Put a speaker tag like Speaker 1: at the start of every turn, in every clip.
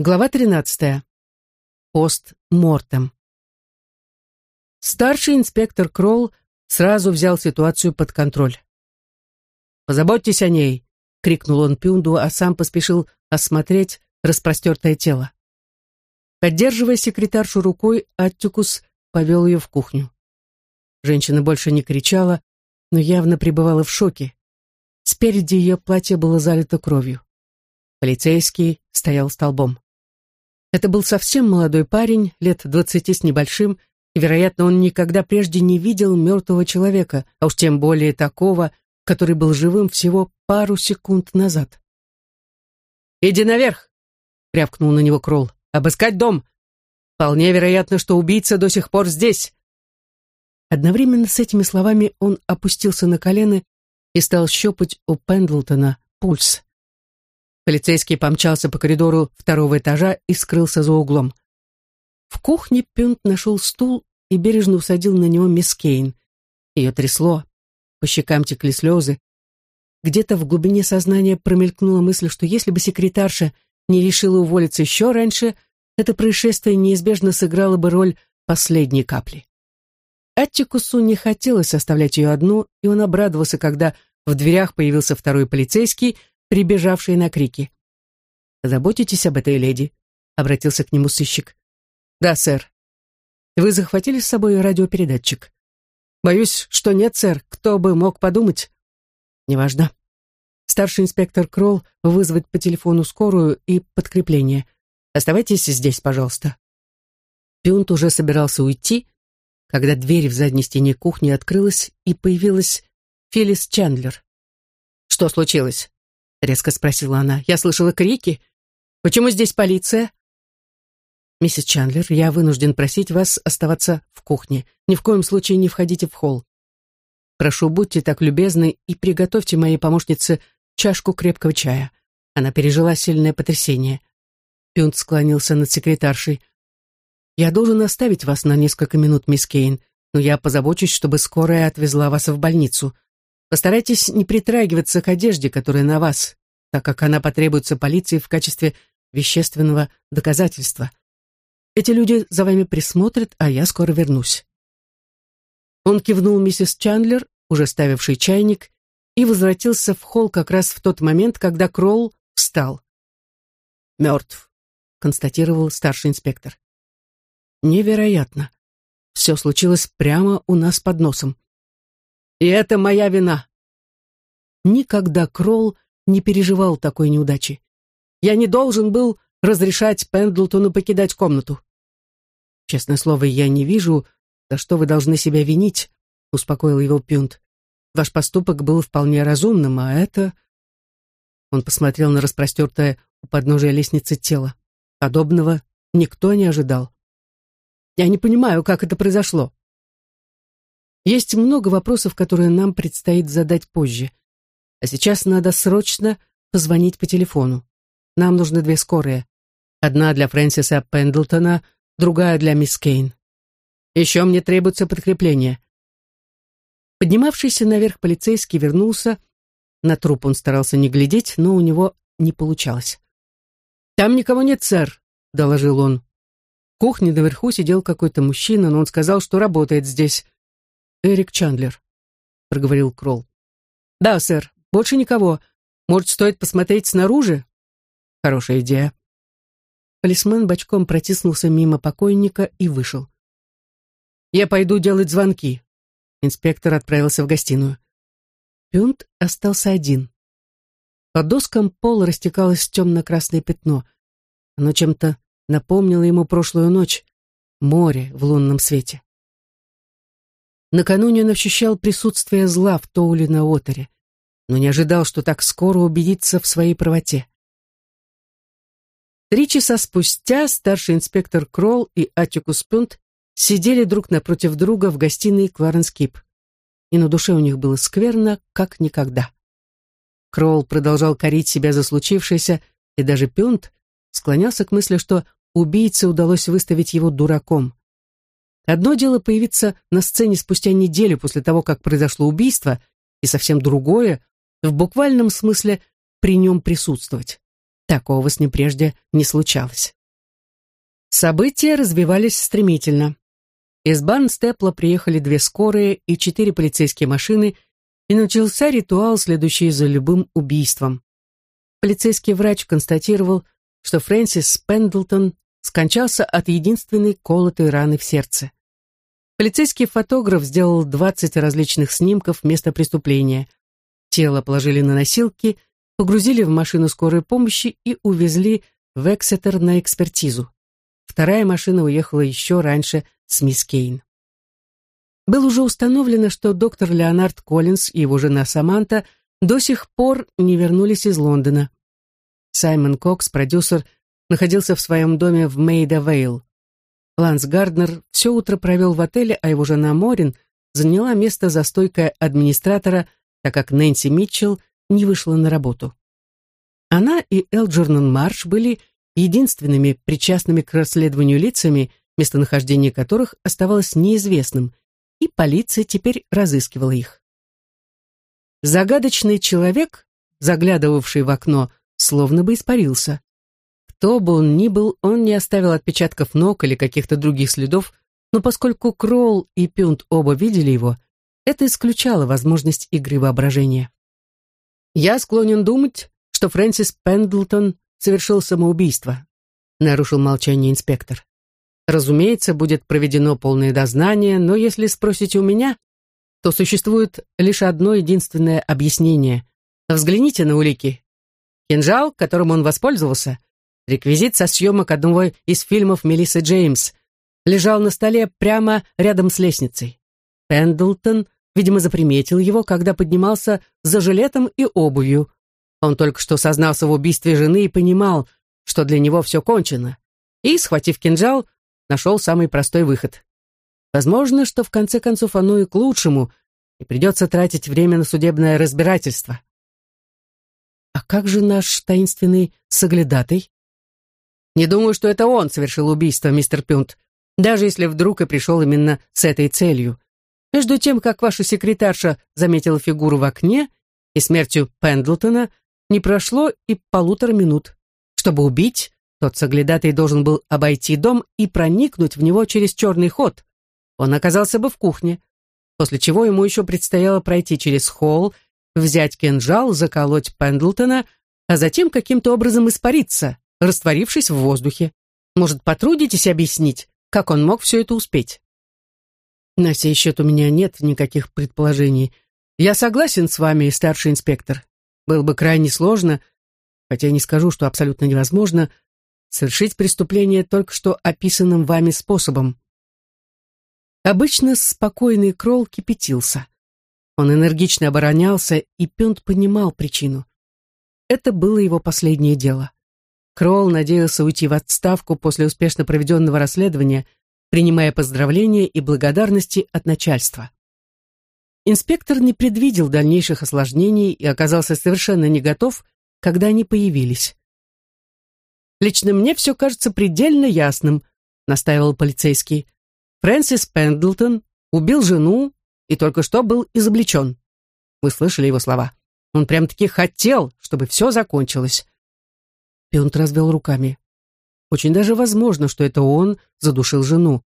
Speaker 1: Глава 13. Пост-мортем. Старший инспектор Кролл сразу взял ситуацию под контроль. «Позаботьтесь о ней!» — крикнул он Пюнду, а сам поспешил осмотреть распростертое тело. Поддерживая секретаршу рукой, Аттикус повел ее в кухню. Женщина больше не кричала, но явно пребывала в шоке. Спереди ее платье было залито кровью. Полицейский стоял столбом. Это был совсем молодой парень, лет двадцати с небольшим, и, вероятно, он никогда прежде не видел мертвого человека, а уж тем более такого, который был живым всего пару секунд назад. «Иди наверх!» — рявкнул на него Кролл. «Обыскать дом! Вполне вероятно, что убийца до сих пор здесь!» Одновременно с этими словами он опустился на колено и стал щупать у Пендлтона пульс. Полицейский помчался по коридору второго этажа и скрылся за углом. В кухне Пюнт нашел стул и бережно усадил на него мисс Кейн. Ее трясло, по щекам текли слезы. Где-то в глубине сознания промелькнула мысль, что если бы секретарша не решила уволиться еще раньше, это происшествие неизбежно сыграло бы роль последней капли. Аттикусу не хотелось оставлять ее одну, и он обрадовался, когда в дверях появился второй полицейский — прибежавшие на крики. «Заботитесь об этой леди?» — обратился к нему сыщик. «Да, сэр. Вы захватили с собой радиопередатчик?» «Боюсь, что нет, сэр. Кто бы мог подумать?» «Неважно. Старший инспектор Кролл вызвать по телефону скорую и подкрепление. Оставайтесь здесь, пожалуйста». Пюнт уже собирался уйти, когда дверь в задней стене кухни открылась, и появилась Филлис Чандлер. «Что случилось?» Резко спросила она. «Я слышала крики. Почему здесь полиция?» «Миссис Чандлер, я вынужден просить вас оставаться в кухне. Ни в коем случае не входите в холл. Прошу, будьте так любезны и приготовьте моей помощнице чашку крепкого чая. Она пережила сильное потрясение». Пюнт склонился над секретаршей. «Я должен оставить вас на несколько минут, мисс Кейн, но я позабочусь, чтобы скорая отвезла вас в больницу. Постарайтесь не притрагиваться к одежде, которая на вас, так как она потребуется полиции в качестве вещественного доказательства. Эти люди за вами присмотрят, а я скоро вернусь». Он кивнул миссис Чандлер, уже ставивший чайник, и возвратился в холл как раз в тот момент, когда Кролл встал. «Мертв», — констатировал старший инспектор. «Невероятно. Все случилось прямо у нас под носом. И это моя вина. Никогда Кролл не переживал такой неудачи. Я не должен был разрешать Пендлтону покидать комнату. Честное слово, я не вижу, за что вы должны себя винить, успокоил его Пюнт. Ваш поступок был вполне разумным, а это... Он посмотрел на распростертое у подножия лестницы тело. Подобного никто не ожидал. Я не понимаю, как это произошло. Есть много вопросов, которые нам предстоит задать позже. А сейчас надо срочно позвонить по телефону. Нам нужны две скорые. Одна для Фрэнсиса Пендлтона, другая для мисс Кейн. Еще мне требуется подкрепление. Поднимавшийся наверх полицейский вернулся. На труп он старался не глядеть, но у него не получалось. «Там никого нет, сэр», — доложил он. В кухне наверху сидел какой-то мужчина, но он сказал, что работает здесь. Эрик Чандлер», — проговорил Кролл. «Да, сэр, больше никого. Может, стоит посмотреть снаружи?» «Хорошая идея». Полисмен бочком протиснулся мимо покойника и вышел. «Я пойду делать звонки». Инспектор отправился в гостиную. Пюнт остался один. По доскам пола растекалось темно-красное пятно. Оно чем-то напомнило ему прошлую ночь, море в лунном свете. Накануне он ощущал присутствие зла в Тоуле на Отере, но не ожидал, что так скоро убедится в своей правоте. Три часа спустя старший инспектор Кролл и Атикус Пюнт сидели друг напротив друга в гостиной Кларенс Кип, и на душе у них было скверно, как никогда. Кролл продолжал корить себя за случившееся, и даже Пюнт склонялся к мысли, что убийце удалось выставить его дураком. Одно дело появиться на сцене спустя неделю после того, как произошло убийство, и совсем другое — в буквальном смысле при нем присутствовать. Такого с ним прежде не случалось. События развивались стремительно. Из Барнстепла приехали две скорые и четыре полицейские машины, и начался ритуал, следующий за любым убийством. Полицейский врач констатировал, что Фрэнсис Пендлтон скончался от единственной колотой раны в сердце. Полицейский фотограф сделал 20 различных снимков места преступления. Тело положили на носилки, погрузили в машину скорой помощи и увезли в Эксетер на экспертизу. Вторая машина уехала еще раньше с мисс Кейн. Было уже установлено, что доктор Леонард Коллинз и его жена Саманта до сих пор не вернулись из Лондона. Саймон Кокс, продюсер, находился в своем доме в Мейда-Вейл. Ланс Гарднер все утро провел в отеле, а его жена Морин заняла место за стойкой администратора, так как Нэнси Митчелл не вышла на работу. Она и Элджернон Марш были единственными причастными к расследованию лицами, местонахождение которых оставалось неизвестным, и полиция теперь разыскивала их. Загадочный человек, заглядывавший в окно, словно бы испарился. Кто бы он ни был, он не оставил отпечатков ног или каких-то других следов, но поскольку Кроул и Пюнт оба видели его, это исключало возможность игры воображения. «Я склонен думать, что Фрэнсис Пендлтон совершил самоубийство», нарушил молчание инспектор. Разумеется, будет проведено полное дознание, но если спросите у меня, то существует лишь одно единственное объяснение. Взгляните на улики. Кинжал, которым он воспользовался, реквизит со съемок одного из фильмов Мелиссы Джеймс, лежал на столе прямо рядом с лестницей. Пендлтон, видимо, заприметил его, когда поднимался за жилетом и обувью. Он только что сознался в убийстве жены и понимал, что для него все кончено. И, схватив кинжал, нашел самый простой выход. Возможно, что в конце концов оно и к лучшему, и придется тратить время на судебное разбирательство. А как же наш таинственный соглядатый? Не думаю, что это он совершил убийство, мистер Пюнт, даже если вдруг и пришел именно с этой целью. Между тем, как ваша секретарша заметила фигуру в окне, и смертью Пендлтона не прошло и полутора минут. Чтобы убить, тот соглядатый должен был обойти дом и проникнуть в него через черный ход. Он оказался бы в кухне, после чего ему еще предстояло пройти через холл, взять кинжал, заколоть Пендлтона, а затем каким-то образом испариться, растворившись в воздухе. Может, потрудитесь объяснить, как он мог все это успеть? На сей счет у меня нет никаких предположений. Я согласен с вами, старший инспектор. Было бы крайне сложно, хотя не скажу, что абсолютно невозможно, совершить преступление только что описанным вами способом. Обычно спокойный Кролл кипятился. Он энергично оборонялся, и Пюнт понимал причину. Это было его последнее дело. Кролл надеялся уйти в отставку после успешно проведенного расследования, принимая поздравления и благодарности от начальства. Инспектор не предвидел дальнейших осложнений и оказался совершенно не готов, когда они появились. Лично мне все кажется предельно ясным, настаивал полицейский. Фрэнсис Пендлтон убил жену и только что был изобличен. Вы слышали его слова? Он прям-таки хотел, чтобы все закончилось. Пионт развел руками. Очень даже возможно, что это он задушил жену.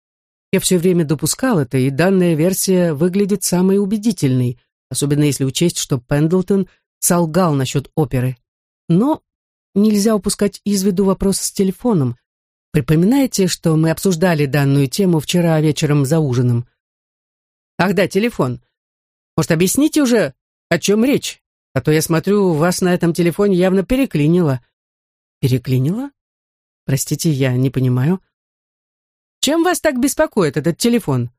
Speaker 1: Я все время допускал это, и данная версия выглядит самой убедительной, особенно если учесть, что Пендлтон солгал насчет оперы. Но нельзя упускать из виду вопрос с телефоном. Припоминаете, что мы обсуждали данную тему вчера вечером за ужином? Ах да, телефон. Может, объясните уже, о чем речь? А то я смотрю, вас на этом телефоне явно переклинило. Переклинило? Простите, я не понимаю. Чем вас так беспокоит этот телефон?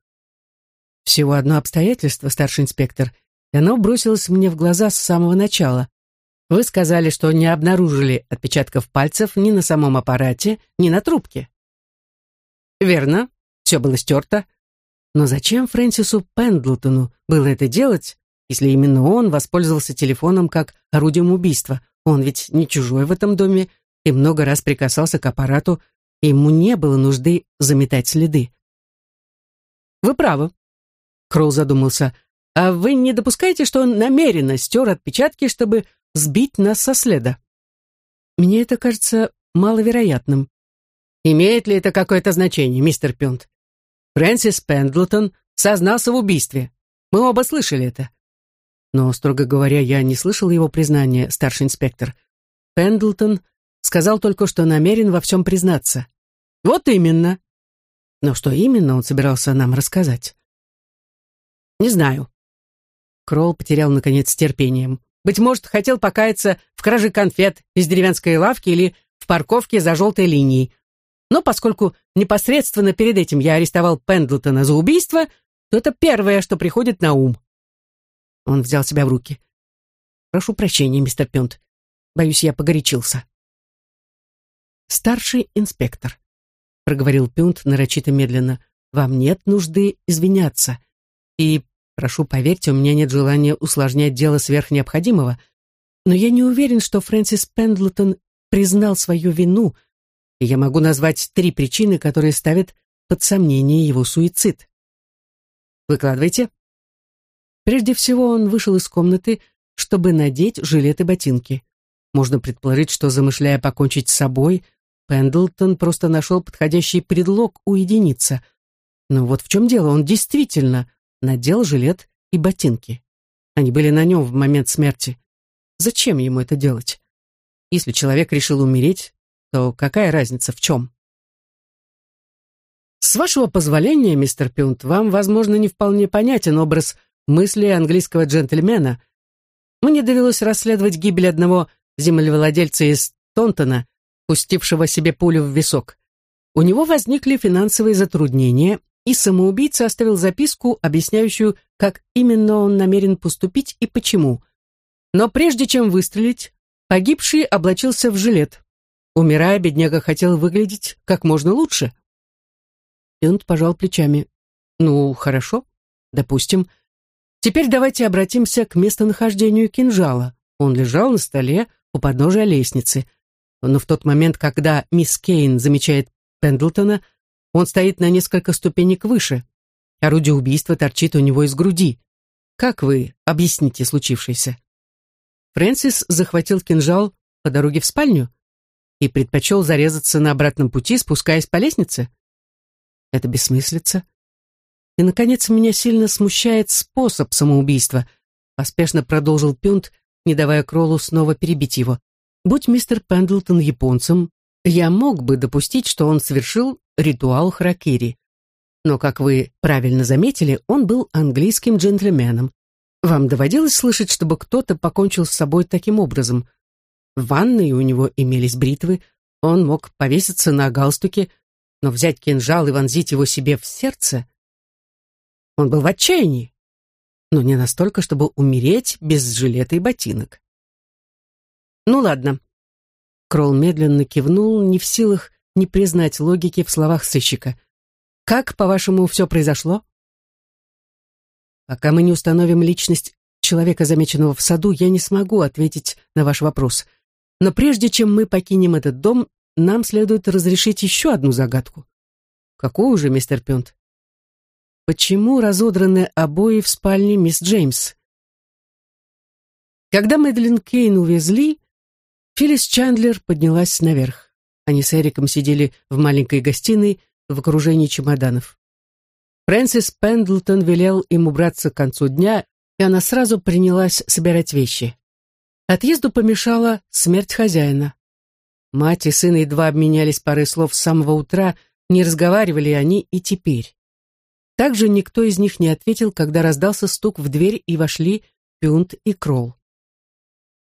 Speaker 1: Всего одно обстоятельство, старший инспектор, и оно бросилось мне в глаза с самого начала. Вы сказали, что не обнаружили отпечатков пальцев ни на самом аппарате, ни на трубке. Верно, все было стерто. Но зачем Фрэнсису Пендлтону было это делать, если именно он воспользовался телефоном как орудием убийства? Он ведь не чужой в этом доме и много раз прикасался к аппарату, и ему не было нужды заметать следы. Вы правы. Кроу задумался. А вы не допускаете, что он намеренно стер отпечатки, чтобы сбить нас со следа. Мне это кажется маловероятным.
Speaker 2: Имеет ли это какое-то значение, мистер Пюнт? Фрэнсис Пендлтон сознался в убийстве. Мы оба слышали это.
Speaker 1: Но, строго говоря, я не слышал его признания, старший инспектор. Пендлтон сказал только, что намерен во всем признаться.
Speaker 2: Вот именно.
Speaker 1: Но что именно он собирался нам рассказать?
Speaker 2: Не знаю. Кролл потерял, наконец, терпением. Быть может, хотел покаяться в краже конфет из деревенской лавки или в парковке за желтой линией. Но поскольку непосредственно перед этим я арестовал Пендлтона за убийство, то это первое, что приходит на ум. Он взял себя в руки. «Прошу прощения, мистер Пюнт. Боюсь, я погорячился».
Speaker 1: «Старший инспектор», — проговорил Пюнт нарочито медленно, — «вам нет нужды извиняться. И, прошу, поверьте, у меня нет желания усложнять дело сверх необходимого, но я не уверен, что Фрэнсис Пендлтон признал свою вину, и я могу назвать три причины, которые ставят под сомнение его суицид.
Speaker 2: Выкладывайте.
Speaker 1: Прежде всего он вышел из комнаты, чтобы надеть жилет и ботинки. Можно предположить, что, замышляя покончить с собой, Пендлтон просто нашел подходящий предлог уединиться. Но вот в чем дело, он действительно надел жилет и ботинки. Они были на нем в момент смерти. Зачем ему это делать? Если человек решил умереть, то какая разница в чем?
Speaker 2: С вашего позволения, мистер Пюнт, вам, возможно, не вполне понятен образ мысли английского джентльмена. Мне довелось расследовать гибель одного землевладельца из Тонтона, пустившего себе пулю в висок. У него возникли финансовые затруднения, и самоубийца оставил записку, объясняющую, как именно он намерен поступить и почему. Но прежде чем выстрелить, погибший облачился в жилет. Умирая, бедняга хотел выглядеть как можно лучше.
Speaker 1: Он пожал плечами. «Ну, хорошо, допустим. Теперь давайте обратимся к местонахождению кинжала. Он лежал на столе у подножия лестницы. Но в тот момент, когда мисс Кейн замечает Пендлтона, он стоит на несколько ступенек выше. Орудие убийства торчит у него из груди. Как вы объясните случившееся? Фрэнсис захватил кинжал по дороге в спальню и предпочел зарезаться на обратном пути, спускаясь по лестнице? Это бессмыслица. И, наконец, меня сильно смущает способ самоубийства, поспешно продолжил Пюнт, не давая Кроллу снова перебить его. Будь мистер Пендлтон японцем, я мог бы допустить, что он совершил ритуал харакири. Но, как вы правильно заметили, он был английским джентльменом. Вам доводилось слышать, чтобы кто-то покончил с собой таким образом? В ванной у него имелись бритвы, он мог повеситься на галстуке, но взять кинжал и вонзить его себе в сердце... Он был в отчаянии, но не настолько, чтобы умереть без жилета и ботинок. Ну ладно. Кролл медленно кивнул, не в силах не признать логики в словах сыщика. Как, по-вашему, все произошло? Пока мы не установим личность человека, замеченного в саду, я не смогу ответить на ваш вопрос. Но прежде чем мы покинем этот дом, нам следует разрешить еще одну загадку. Какую же, мистер Пюнт? Почему разодраны обои в спальне мисс Джеймс? Когда Мэдлин Кейн увезли, Филлис Чандлер поднялась наверх. Они с Эриком сидели в маленькой гостиной в окружении чемоданов. Фрэнсис Пендлтон велел им убраться к концу дня, и она сразу принялась собирать вещи. Отъезду помешала смерть хозяина. Мать и сын едва обменялись парой слов с самого утра, не разговаривали они и теперь. Также никто из них не ответил, когда раздался стук в дверь и вошли Пюнт и Кролл.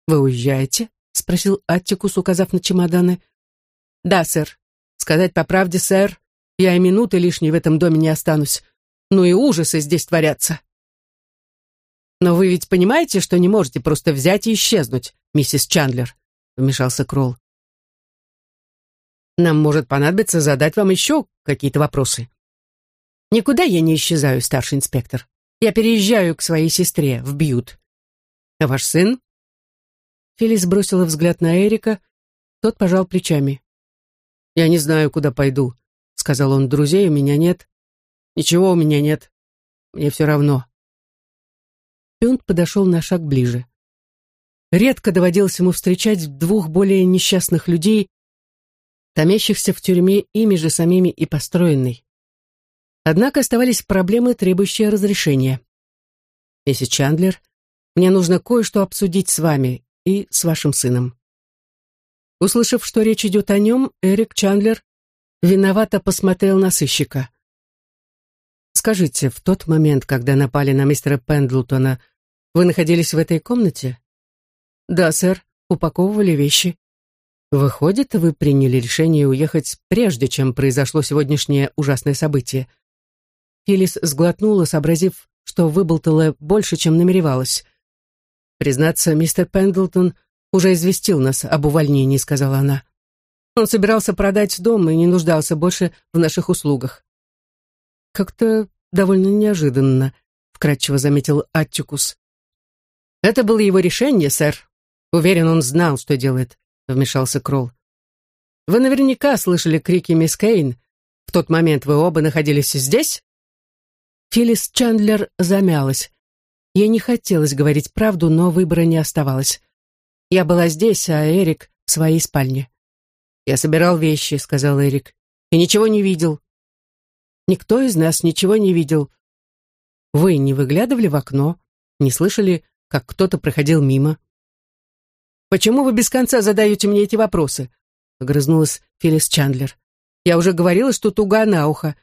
Speaker 1: «Вы уезжаете?» — спросил Аттикус, указав на чемоданы. «Да, сэр. Сказать по правде, сэр, я и минуты лишней в этом доме не останусь. Ну и ужасы здесь творятся». «Но вы ведь понимаете, что не можете просто взять и исчезнуть, миссис Чандлер?» — вмешался Кролл. «Нам может понадобиться задать вам еще какие-то вопросы». «Никуда я не исчезаю, старший инспектор. Я переезжаю к своей сестре в Бьют». «А ваш сын?» Фелис бросила взгляд на Эрика, тот пожал плечами. «Я не знаю, куда пойду», — сказал он. «Друзей у меня нет. Ничего у меня нет. Мне все равно». Пюнт подошел на шаг ближе. редко доводилось ему встречать двух более несчастных людей, томящихся в тюрьме ими же самими и построенной. Однако оставались проблемы, требующие разрешения. «Миссис Чандлер, мне нужно кое-что обсудить с вами и с вашим сыном». Услышав, что речь идет о нем, Эрик Чандлер виновато посмотрел на сыщика. «Скажите, в тот момент, когда напали на мистера Пендлтона, вы находились в этой комнате?» «Да, сэр, упаковывали вещи». «Выходит, вы приняли решение уехать прежде, чем произошло сегодняшнее ужасное событие». Филлис сглотнула, сообразив, что выболтала больше, чем намеревалась. «Признаться, мистер Пендлтон уже известил нас об увольнении», — сказала она. «Он собирался продать дом и не нуждался больше в наших услугах». «Как-то довольно неожиданно», — вкратчиво заметил Аттикус. «Это было его решение, сэр. Уверен, он знал, что делает», — вмешался Кролл. «Вы наверняка слышали крики мисс Кейн. В тот момент вы оба находились здесь?» Филлис Чандлер замялась. Ей не хотелось говорить правду, но выбора не оставалось. Я была здесь, а Эрик в своей спальне. «Я собирал вещи», — сказал Эрик, — «и ничего не видел». «Никто из нас ничего не видел. Вы не выглядывали в окно, не слышали, как кто-то проходил мимо?» «Почему вы без конца задаете мне эти вопросы?» — огрызнулась Филлис Чандлер. «Я уже говорила, что туга на ухо.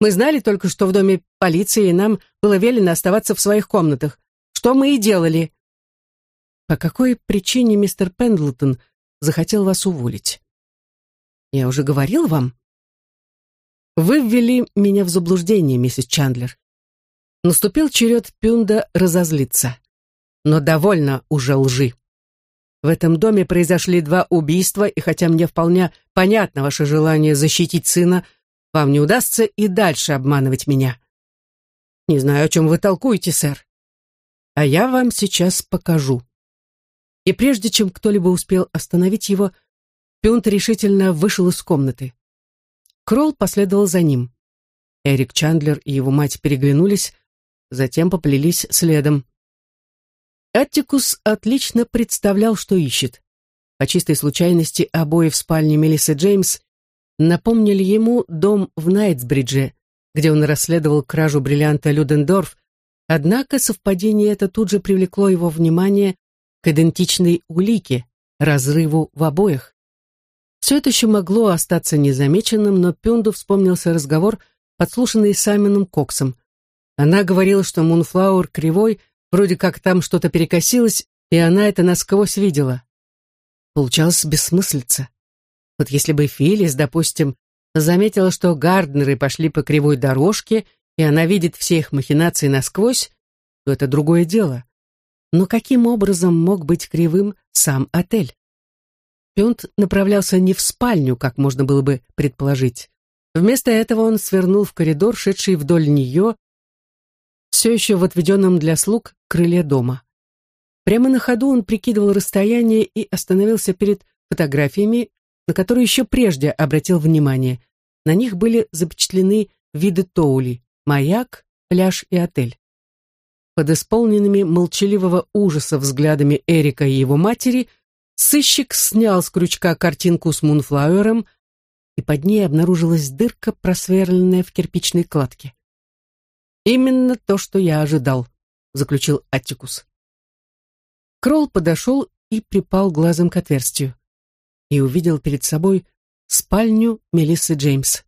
Speaker 1: Мы знали только, что в доме полиции, нам было велено оставаться в своих комнатах. Что мы и делали. По какой причине мистер Пендлтон захотел вас уволить? Я уже говорил вам. Вы ввели меня в заблуждение, миссис Чандлер. Наступил черед Пюнда разозлиться. Но довольно уже лжи. В этом доме произошли два убийства, и хотя мне вполне понятно ваше желание защитить сына, вам не удастся и дальше обманывать меня. Не знаю, о чем вы толкуете, сэр. А я вам сейчас покажу. И прежде чем кто-либо успел остановить его, Пюнт решительно вышел из комнаты. Кролл последовал за ним. Эрик Чандлер и его мать переглянулись, затем поплелись следом. Аттикус отлично представлял, что ищет. По чистой случайности обои в спальне Мелиссы Джеймс напомнили ему дом в Найтсбридже, где он расследовал кражу бриллианта Людендорф, однако совпадение это тут же привлекло его внимание к идентичной улике, разрыву в обоях. Все это еще могло остаться незамеченным, но Пюнду вспомнился разговор, подслушанный Саймоном Коксом. Она говорила, что Мунфлауэр кривой, вроде как там что-то перекосилось, и она это насквозь видела. Получалось бессмыслица. Вот если бы Филлис, допустим, заметила, что Гарднеры пошли по кривой дорожке, и она видит все их махинации насквозь, то это другое дело. Но каким образом мог быть кривым сам отель? Пюнт направлялся не в спальню, как можно было бы предположить. Вместо этого он свернул в коридор, шедший вдоль нее, все еще в отведенном для слуг крыле дома. Прямо на ходу он прикидывал расстояние и остановился перед фотографиями, на которые еще прежде обратил внимание. На них были запечатлены виды Тоули, маяк, пляж и отель. Под исполненными молчаливого ужаса взглядами Эрика и его матери сыщик снял с крючка картинку с Мунфлауэром, и под ней обнаружилась дырка, просверленная в кирпичной кладке. «Именно то, что я ожидал», — заключил Аттикус. Кролл подошел и припал глазом к отверстию и увидел перед собой спальню Мелиссы Джеймс.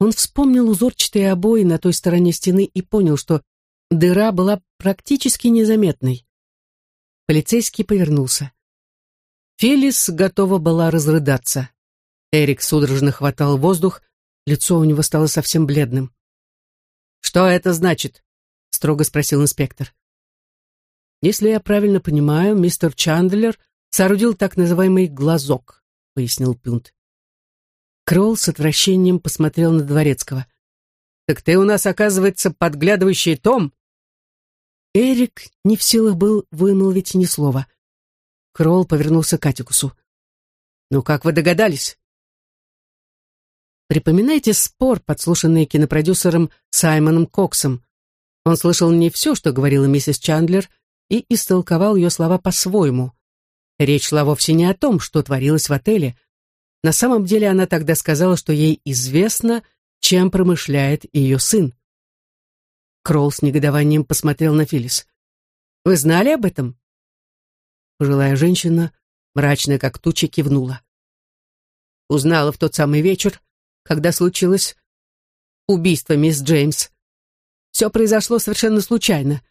Speaker 1: Он вспомнил узорчатые обои на той стороне стены и понял, что дыра была практически незаметной. Полицейский повернулся. Фелис готова была разрыдаться. Эрик судорожно хватал воздух, лицо у него стало совсем бледным. «Что это значит?» — строго спросил инспектор. «Если я правильно понимаю, мистер Чандлер соорудил так называемый глазок», — пояснил Пюнт. Кролл с отвращением посмотрел на Дворецкого. «Так ты у нас, оказывается, подглядывающий Том?» Эрик не в силах был вымолвить ни слова. Кролл повернулся к Атикусу. «Ну, как вы догадались?» Припоминайте спор, подслушанный кинопродюсером Саймоном Коксом. Он слышал не все, что говорила миссис Чандлер, и истолковал ее слова по-своему. Речь шла вовсе не о том, что творилось в отеле. На самом деле она тогда сказала, что ей известно, чем промышляет ее сын. Кролл с негодованием посмотрел на Филлис. «Вы знали об этом?» Пожилая женщина, мрачная как туча, кивнула. Узнала в тот самый вечер, когда случилось убийство мисс Джеймс. Все произошло совершенно случайно.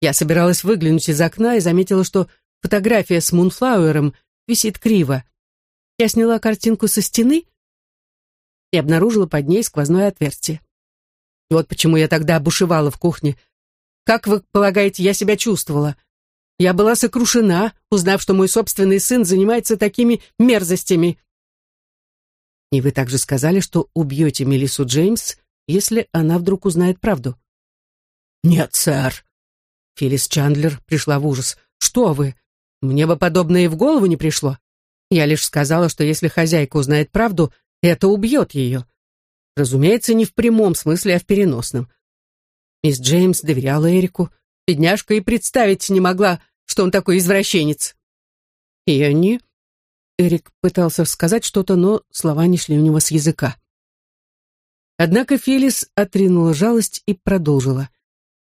Speaker 1: Я собиралась выглянуть из окна и заметила, что фотография с Мунфлауэром висит криво. Я сняла картинку со стены и обнаружила под ней сквозное отверстие. Вот почему я тогда бушевала в кухне. Как вы полагаете, я себя чувствовала? Я была сокрушена, узнав, что мой собственный сын занимается такими мерзостями. И вы также сказали, что убьете Мелиссу Джеймс, если она вдруг узнает правду. Нет, сэр. Филлис Чандлер пришла в ужас. Что вы? Мне бы подобное и в голову не пришло. Я лишь сказала, что если хозяйка узнает правду, это убьет ее. Разумеется, не в прямом смысле, а в переносном. Мисс Джеймс доверяла Эрику. Бедняжка и представить не могла, что он такой извращенец. И они... Эрик пытался сказать что-то, но слова не шли у него с языка. Однако Филлис отринула жалость и продолжила.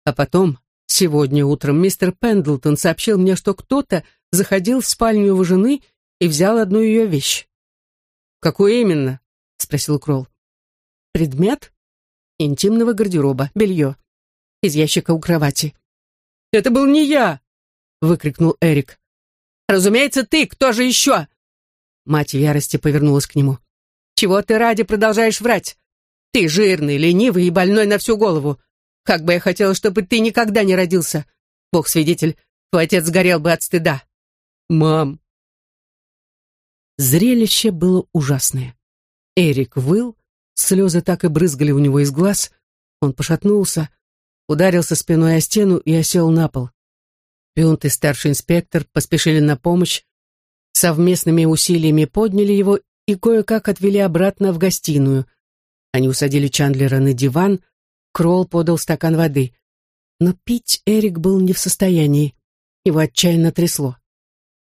Speaker 1: А потом, сегодня утром, мистер Пендлтон сообщил мне, что кто-то заходил в спальню его жены и взял одну ее вещь. «Какую именно?» — спросил Кролл. «Предмет интимного гардероба, белье, из ящика у кровати». «Это был не я!» — выкрикнул Эрик. «Разумеется, ты! Кто же еще?» Мать в ярости повернулась к нему. «Чего ты ради продолжаешь врать? Ты жирный, ленивый и больной на всю голову. Как бы я хотела, чтобы ты никогда не родился. Бог свидетель, твой отец сгорел бы от стыда. Мам!» Зрелище было ужасное. Эрик выл, слезы так и брызгали у него из глаз. Он пошатнулся, ударился спиной о стену и осел на пол. Пюнт и старший инспектор поспешили на помощь, совместными усилиями подняли его и кое-как отвели обратно в гостиную. Они усадили Чандлера на диван, Кролл подал стакан воды. Но пить Эрик был не в состоянии. Его отчаянно трясло.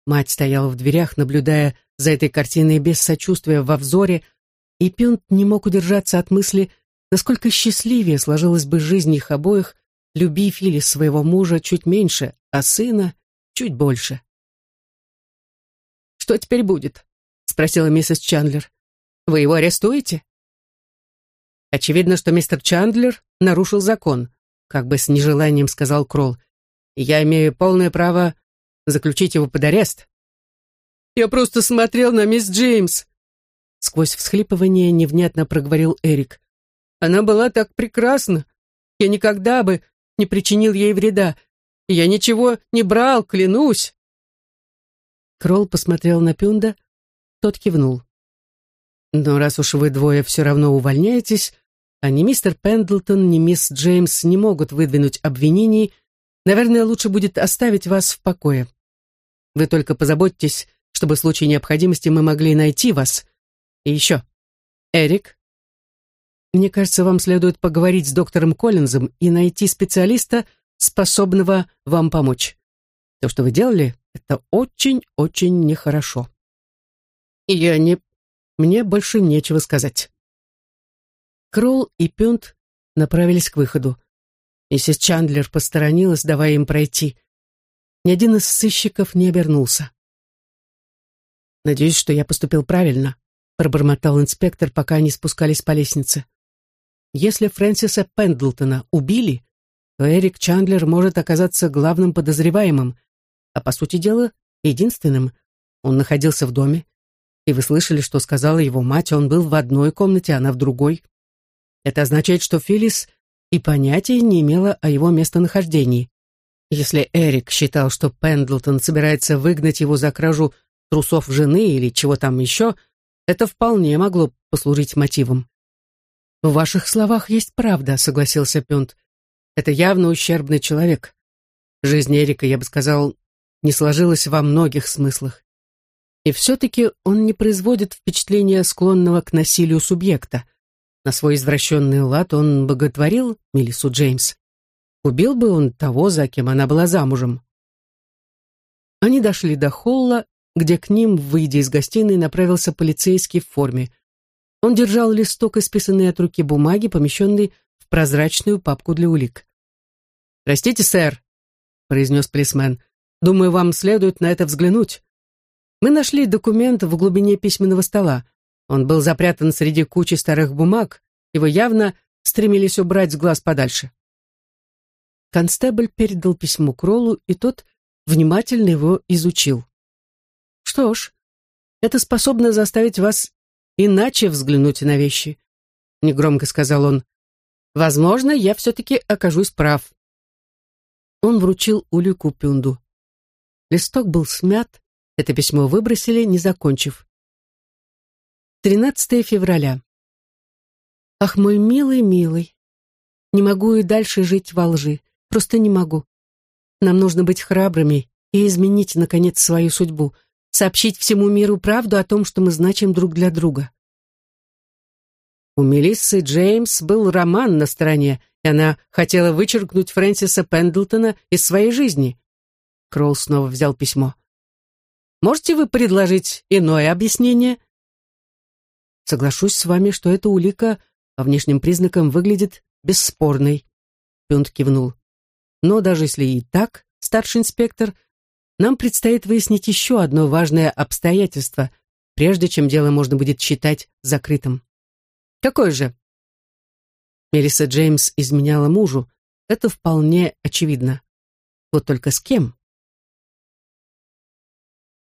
Speaker 1: Мать стояла в дверях, наблюдая за этой картиной без сочувствия во взоре, и Пюнт не мог удержаться от мысли, насколько счастливее сложилась бы жизнь их обоих, люби Филис своего мужа чуть меньше, а сына чуть больше. «Что теперь будет?» — спросила миссис Чандлер. «Вы его арестуете?» Очевидно, что мистер Чандлер нарушил закон, как бы с нежеланием сказал Кролл. «Я имею полное право заключить его под арест». «Я просто смотрел на мисс Джеймс», — сквозь всхлипывание невнятно проговорил Эрик. «Она была так прекрасна. Я никогда бы не причинил ей вреда. Я ничего не брал, клянусь». Кролл посмотрел на Пюнда, тот кивнул. «Но раз уж вы двое все равно увольняетесь, а ни мистер Пендлтон, ни мисс Джеймс не могут выдвинуть обвинений, наверное, лучше будет оставить вас в покое. Вы только позаботьтесь, чтобы в случае необходимости мы могли найти вас. И еще, Эрик, мне кажется, вам следует поговорить с доктором Коллинзом и найти специалиста, способного вам помочь. То, что вы делали, это очень-очень нехорошо. Я не... Мне больше нечего сказать. Кролл и Пюнт направились к выходу. Миссис Чандлер посторонилась, давая им пройти. Ни один из сыщиков не обернулся. «Надеюсь, что я поступил правильно», — пробормотал инспектор, пока они спускались по лестнице. «Если Фрэнсиса Пендлтона убили, то Эрик Чандлер может оказаться главным подозреваемым, а по сути дела единственным. Он находился в доме, и вы слышали, что сказала его мать, он был в одной комнате, она в другой. Это означает, что Филлис и понятия не имела о его местонахождении. Если Эрик считал, что Пендлтон собирается выгнать его за кражу трусов жены или чего там еще, это вполне могло послужить мотивом. «В ваших словах есть правда», — согласился Пюнт. «Это явно ущербный человек. Жизнь Эрика, я бы сказал, не сложилась во многих смыслах. И все-таки он не производит впечатления склонного к насилию субъекта. На свой извращенный лад он боготворил Мелису Джеймс. Убил бы он того, за кем она была замужем. Они дошли до холла, где к ним, выйдя из гостиной, направился полицейский в форме. Он держал листок, исписанный от руки бумаги, помещенный в прозрачную папку для улик. «Простите, сэр», — произнес полисмен, — «думаю, вам следует на это взглянуть. Мы нашли документ в глубине письменного стола. Он был запрятан среди кучи старых бумаг, его явно стремились убрать с глаз подальше». Констебль передал письмо Кроллу, и тот внимательно его изучил. Что ж, это способно заставить вас иначе взглянуть на вещи, негромко сказал он. Возможно, я все-таки окажусь прав. Он вручил улику Пюнду. Листок был смят, это письмо выбросили, не закончив. 13 февраля. Ах, мой милый, милый, не могу и дальше жить во лжи, просто не могу. Нам нужно быть храбрыми и изменить, наконец, свою судьбу, сообщить всему миру правду о том, что мы значим друг для друга. У Мелиссы Джеймс был роман на стороне, и она хотела вычеркнуть Фрэнсиса Пендлтона из своей жизни. Кролл снова взял письмо. «Можете вы предложить иное объяснение?» «Соглашусь с вами, что эта улика по внешним признакам выглядит бесспорной», — Пюнт кивнул. «Но даже если и так, старший инспектор, нам предстоит выяснить еще одно важное обстоятельство, прежде чем дело можно будет считать закрытым. Какое же? Мелисса Джеймс изменяла мужу, это вполне очевидно. Вот только с кем?